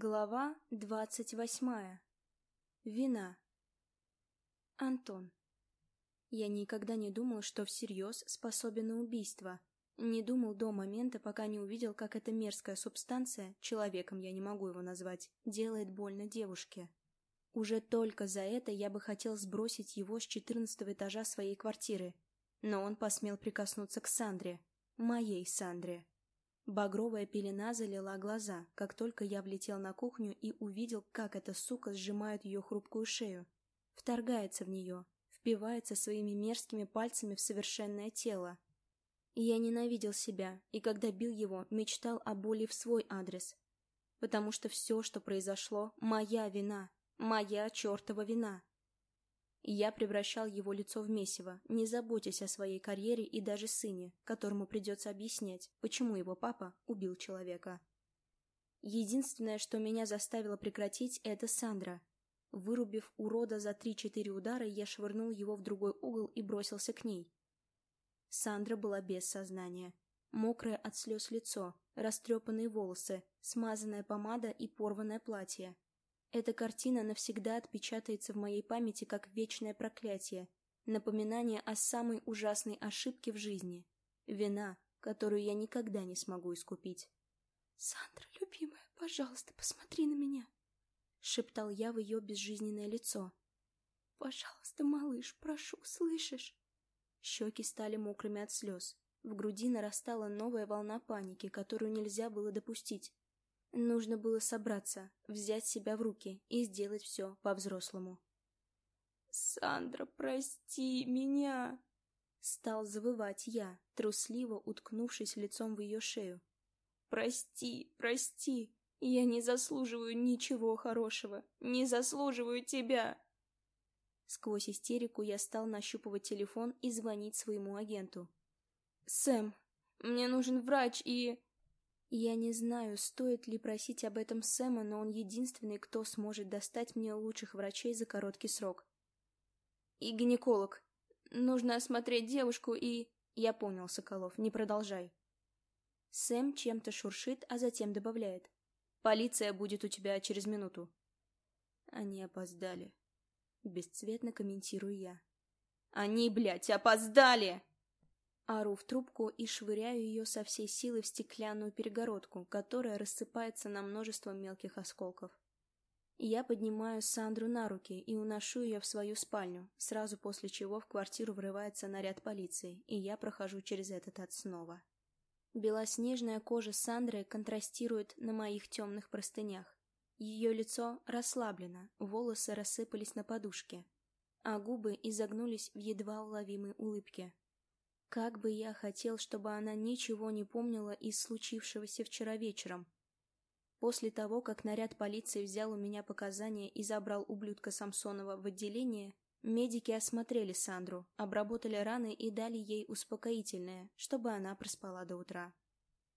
Глава двадцать восьмая. Вина. Антон. Я никогда не думал, что всерьез способен на убийство. Не думал до момента, пока не увидел, как эта мерзкая субстанция, человеком я не могу его назвать, делает больно девушке. Уже только за это я бы хотел сбросить его с четырнадцатого этажа своей квартиры. Но он посмел прикоснуться к Сандре. Моей Сандре. Багровая пелена залила глаза, как только я влетел на кухню и увидел, как эта сука сжимает ее хрупкую шею. Вторгается в нее, впивается своими мерзкими пальцами в совершенное тело. Я ненавидел себя, и когда бил его, мечтал о боли в свой адрес. Потому что все, что произошло, моя вина, моя чертова вина. Я превращал его лицо в месиво, не заботясь о своей карьере и даже сыне, которому придется объяснять, почему его папа убил человека. Единственное, что меня заставило прекратить, это Сандра. Вырубив урода за три-четыре удара, я швырнул его в другой угол и бросился к ней. Сандра была без сознания. Мокрое от слез лицо, растрепанные волосы, смазанная помада и порванное платье. Эта картина навсегда отпечатается в моей памяти как вечное проклятие, напоминание о самой ужасной ошибке в жизни, вина, которую я никогда не смогу искупить. «Сандра, любимая, пожалуйста, посмотри на меня!» — шептал я в ее безжизненное лицо. «Пожалуйста, малыш, прошу, слышишь?» Щеки стали мокрыми от слез. В груди нарастала новая волна паники, которую нельзя было допустить. Нужно было собраться, взять себя в руки и сделать все по-взрослому. «Сандра, прости меня!» Стал завывать я, трусливо уткнувшись лицом в ее шею. «Прости, прости! Я не заслуживаю ничего хорошего! Не заслуживаю тебя!» Сквозь истерику я стал нащупывать телефон и звонить своему агенту. «Сэм, мне нужен врач и...» Я не знаю, стоит ли просить об этом Сэма, но он единственный, кто сможет достать мне лучших врачей за короткий срок. И гинеколог. Нужно осмотреть девушку и... Я понял, Соколов, не продолжай. Сэм чем-то шуршит, а затем добавляет. Полиция будет у тебя через минуту. Они опоздали. Бесцветно комментирую я. Они, блядь, опоздали! Ору в трубку и швыряю ее со всей силы в стеклянную перегородку, которая рассыпается на множество мелких осколков. Я поднимаю Сандру на руки и уношу ее в свою спальню, сразу после чего в квартиру врывается наряд полиции, и я прохожу через этот ад снова. Белоснежная кожа Сандры контрастирует на моих темных простынях. Ее лицо расслаблено, волосы рассыпались на подушке, а губы изогнулись в едва уловимой улыбке, как бы я хотел, чтобы она ничего не помнила из случившегося вчера вечером. После того, как наряд полиции взял у меня показания и забрал ублюдка Самсонова в отделение, медики осмотрели Сандру, обработали раны и дали ей успокоительное, чтобы она проспала до утра.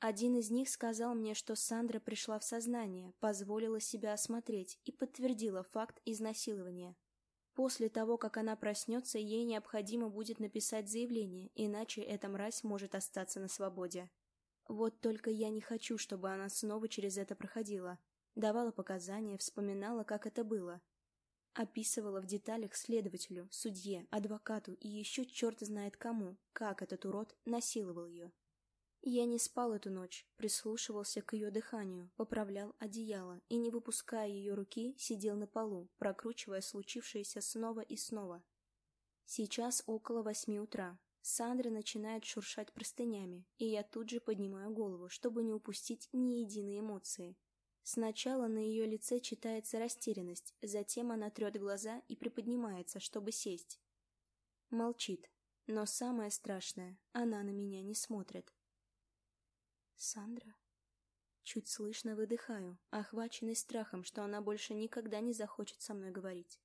Один из них сказал мне, что Сандра пришла в сознание, позволила себя осмотреть и подтвердила факт изнасилования. После того, как она проснется, ей необходимо будет написать заявление, иначе эта мразь может остаться на свободе. Вот только я не хочу, чтобы она снова через это проходила. Давала показания, вспоминала, как это было. Описывала в деталях следователю, судье, адвокату и еще черт знает кому, как этот урод насиловал ее. Я не спал эту ночь, прислушивался к ее дыханию, поправлял одеяло и, не выпуская ее руки, сидел на полу, прокручивая случившееся снова и снова. Сейчас около восьми утра. Сандра начинает шуршать простынями, и я тут же поднимаю голову, чтобы не упустить ни единой эмоции. Сначала на ее лице читается растерянность, затем она трет глаза и приподнимается, чтобы сесть. Молчит, но самое страшное, она на меня не смотрит. Сандра? Чуть слышно выдыхаю, охваченный страхом, что она больше никогда не захочет со мной говорить.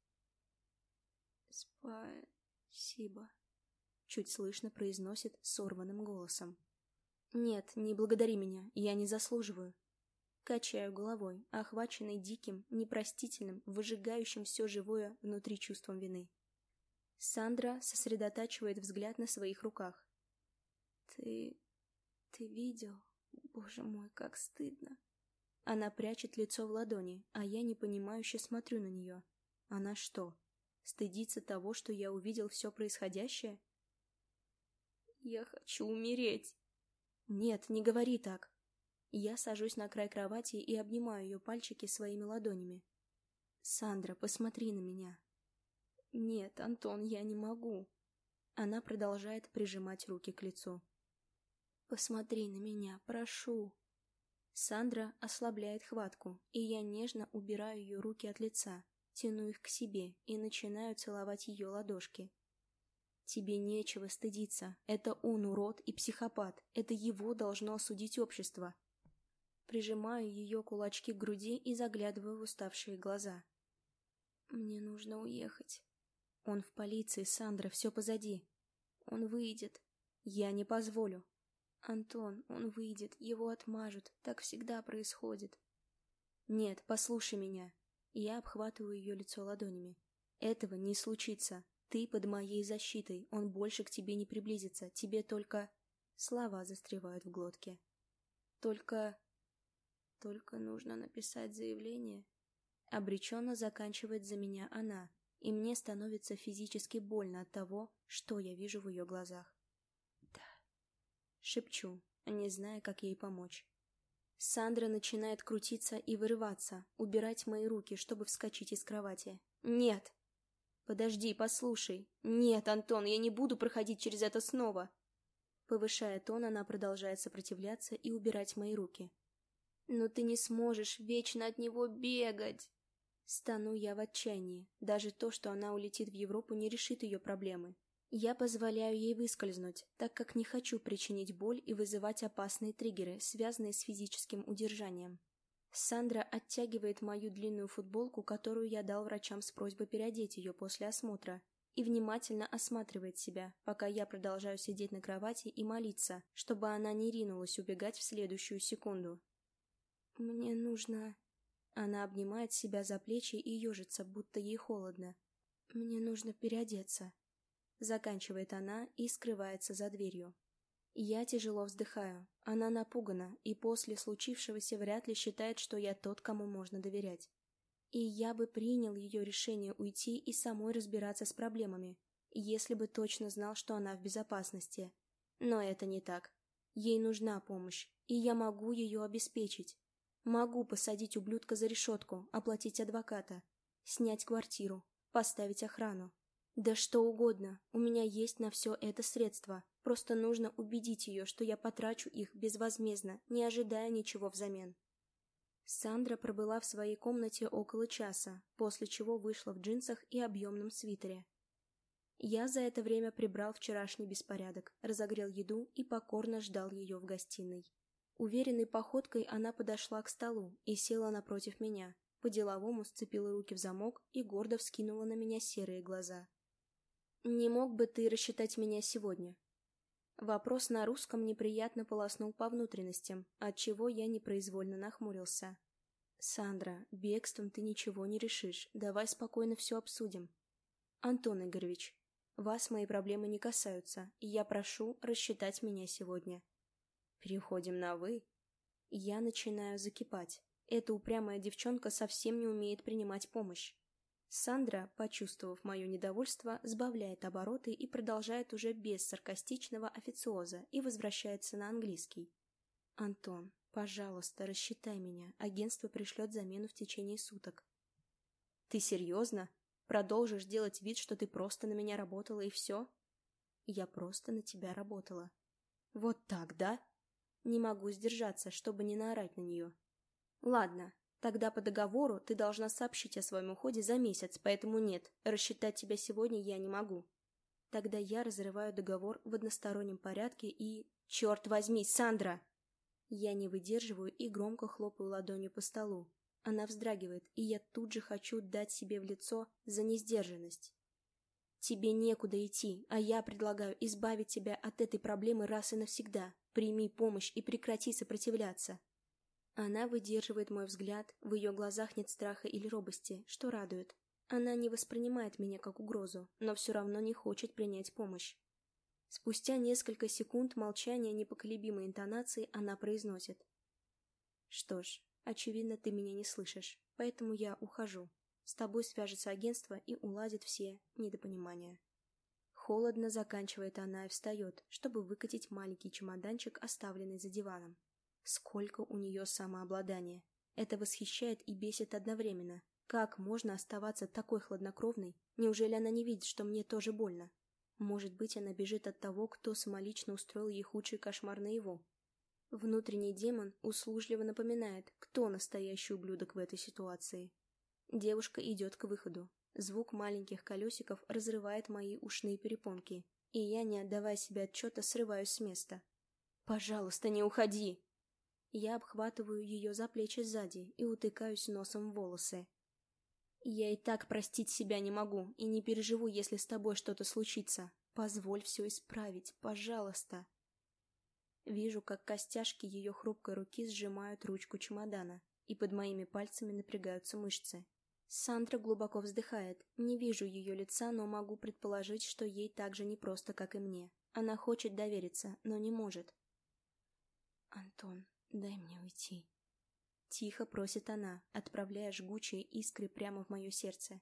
«Спасибо», — чуть слышно произносит сорванным голосом. «Нет, не благодари меня, я не заслуживаю». Качаю головой, охваченный диким, непростительным, выжигающим все живое внутри чувством вины. Сандра сосредотачивает взгляд на своих руках. «Ты... ты видел?» Боже мой, как стыдно. Она прячет лицо в ладони, а я непонимающе смотрю на нее. Она что, стыдится того, что я увидел все происходящее? Я хочу умереть. Нет, не говори так. Я сажусь на край кровати и обнимаю ее пальчики своими ладонями. Сандра, посмотри на меня. Нет, Антон, я не могу. Она продолжает прижимать руки к лицу. Посмотри на меня, прошу. Сандра ослабляет хватку, и я нежно убираю ее руки от лица, тяну их к себе и начинаю целовать ее ладошки. Тебе нечего стыдиться. Это он урод и психопат. Это его должно осудить общество. Прижимаю ее кулачки к груди и заглядываю в уставшие глаза. Мне нужно уехать. Он в полиции, Сандра, все позади. Он выйдет. Я не позволю. Антон, он выйдет, его отмажут. Так всегда происходит. Нет, послушай меня. Я обхватываю ее лицо ладонями. Этого не случится. Ты под моей защитой, он больше к тебе не приблизится, тебе только... Слова застревают в глотке. Только... Только нужно написать заявление. Обреченно заканчивает за меня она, и мне становится физически больно от того, что я вижу в ее глазах. Шепчу, не зная, как ей помочь. Сандра начинает крутиться и вырываться, убирать мои руки, чтобы вскочить из кровати. «Нет!» «Подожди, послушай. Нет, Антон, я не буду проходить через это снова!» Повышая тон, она продолжает сопротивляться и убирать мои руки. «Но ты не сможешь вечно от него бегать!» Стану я в отчаянии. Даже то, что она улетит в Европу, не решит ее проблемы. Я позволяю ей выскользнуть, так как не хочу причинить боль и вызывать опасные триггеры, связанные с физическим удержанием. Сандра оттягивает мою длинную футболку, которую я дал врачам с просьбой переодеть ее после осмотра, и внимательно осматривает себя, пока я продолжаю сидеть на кровати и молиться, чтобы она не ринулась убегать в следующую секунду. «Мне нужно...» Она обнимает себя за плечи и ежится, будто ей холодно. «Мне нужно переодеться», — заканчивает она и скрывается за дверью. Я тяжело вздыхаю. Она напугана, и после случившегося вряд ли считает, что я тот, кому можно доверять. И я бы принял ее решение уйти и самой разбираться с проблемами, если бы точно знал, что она в безопасности. Но это не так. Ей нужна помощь, и я могу ее обеспечить. Могу посадить ублюдка за решетку, оплатить адвоката, снять квартиру, поставить охрану. Да что угодно, у меня есть на все это средства. Просто нужно убедить ее, что я потрачу их безвозмездно, не ожидая ничего взамен. Сандра пробыла в своей комнате около часа, после чего вышла в джинсах и объемном свитере. Я за это время прибрал вчерашний беспорядок, разогрел еду и покорно ждал ее в гостиной. Уверенной походкой она подошла к столу и села напротив меня, по-деловому сцепила руки в замок и гордо вскинула на меня серые глаза. «Не мог бы ты рассчитать меня сегодня?» Вопрос на русском неприятно полоснул по внутренностям, отчего я непроизвольно нахмурился. «Сандра, бегством ты ничего не решишь. Давай спокойно все обсудим». «Антон Игоревич, вас мои проблемы не касаются, и я прошу рассчитать меня сегодня». «Переходим на «вы». Я начинаю закипать. Эта упрямая девчонка совсем не умеет принимать помощь. Сандра, почувствовав мое недовольство, сбавляет обороты и продолжает уже без саркастичного официоза и возвращается на английский. «Антон, пожалуйста, рассчитай меня. Агентство пришлет замену в течение суток». «Ты серьезно? Продолжишь делать вид, что ты просто на меня работала и все?» «Я просто на тебя работала». «Вот так, да?» Не могу сдержаться, чтобы не наорать на нее. «Ладно, Тогда по договору ты должна сообщить о своем уходе за месяц, поэтому нет, рассчитать тебя сегодня я не могу. Тогда я разрываю договор в одностороннем порядке и... Черт возьми, Сандра! Я не выдерживаю и громко хлопаю ладонью по столу. Она вздрагивает, и я тут же хочу дать себе в лицо за несдержанность. Тебе некуда идти, а я предлагаю избавить тебя от этой проблемы раз и навсегда. Прими помощь и прекрати сопротивляться. Она выдерживает мой взгляд, в ее глазах нет страха или робости, что радует. Она не воспринимает меня как угрозу, но все равно не хочет принять помощь. Спустя несколько секунд молчания непоколебимой интонации она произносит. «Что ж, Очевидно, ты меня не слышишь, поэтому я ухожу. С тобой свяжется агентство и уладит все недопонимания. Холодно заканчивает она и встает, чтобы выкатить маленький чемоданчик, оставленный за диваном. Сколько у нее самообладания. Это восхищает и бесит одновременно. Как можно оставаться такой хладнокровной? Неужели она не видит, что мне тоже больно? Может быть, она бежит от того, кто самолично устроил ей худший кошмар на его. Внутренний демон услужливо напоминает, кто настоящий ублюдок в этой ситуации. Девушка идет к выходу. Звук маленьких колесиков разрывает мои ушные перепонки, и я, не отдавая себе отчета, срываюсь с места. «Пожалуйста, не уходи!» Я обхватываю ее за плечи сзади и утыкаюсь носом в волосы. Я и так простить себя не могу и не переживу, если с тобой что-то случится. Позволь все исправить, пожалуйста. Вижу, как костяшки ее хрупкой руки сжимают ручку чемодана, и под моими пальцами напрягаются мышцы. Сандра глубоко вздыхает. Не вижу ее лица, но могу предположить, что ей так же непросто, как и мне. Она хочет довериться, но не может. «Антон, дай мне уйти». Тихо просит она, отправляя жгучие искры прямо в мое сердце.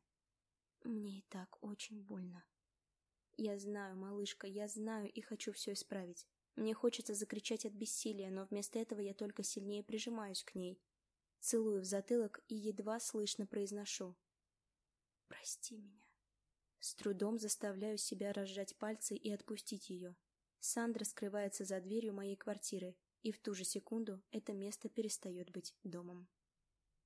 Мне и так очень больно. Я знаю, малышка, я знаю и хочу все исправить. Мне хочется закричать от бессилия, но вместо этого я только сильнее прижимаюсь к ней. Целую в затылок и едва слышно произношу. «Прости меня». С трудом заставляю себя разжать пальцы и отпустить ее. Сандра скрывается за дверью моей квартиры, и в ту же секунду это место перестает быть домом.